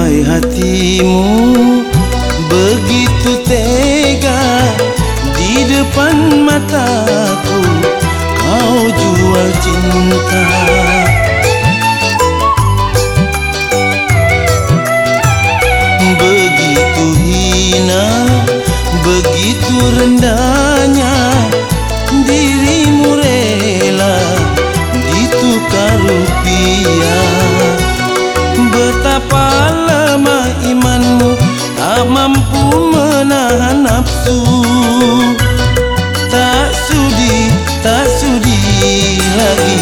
Sampai hatimu. Begitu tega Di depan mataku kau jual cinta. Begitu hina, begitu rendahnya Dirimu rela ditukar rupiah. Betapa tak mampu menahan nafsu. Tak sudi, tak sudi lagi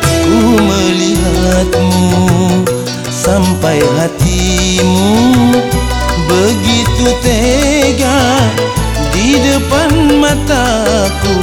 Ku melihatmu Sampai hatimu. Begitu tega Di depan mataku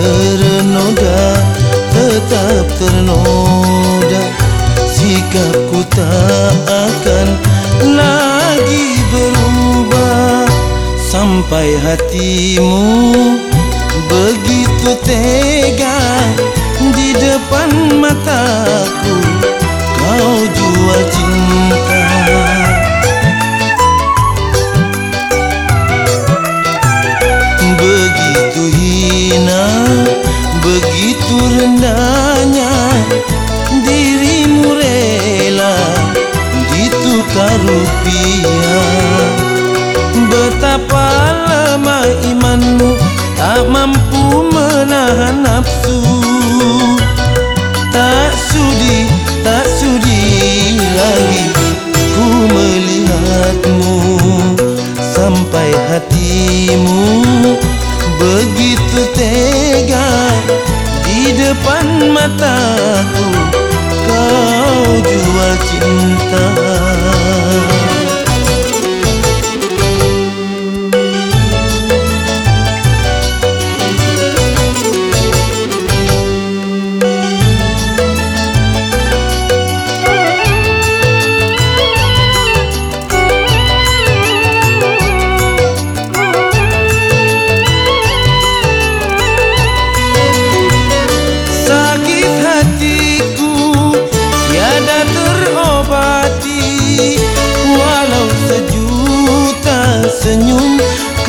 ternoda Tetap ternoda. Sikapku tak akan lagi berubah. Sampai hatimu begitu tega Di depan mataku Betapa lemah imanmu. Tak mampu menahan nafsu. Tak sudi, tak sudi lagi Ku melihatmu. Sampai hatimu Begitu tega Di depan mataku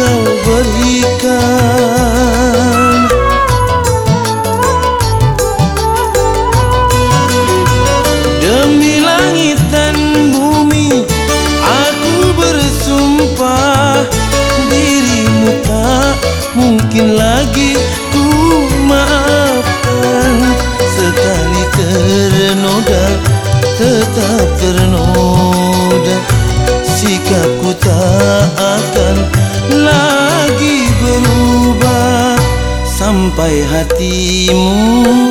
kau berikan. Demi langit dan bumi Aku bersumpah Dirimu tak mungkin lagi ku maafkan. Sekali ternoda Tetap ternoda Sikapku Sampai hatimu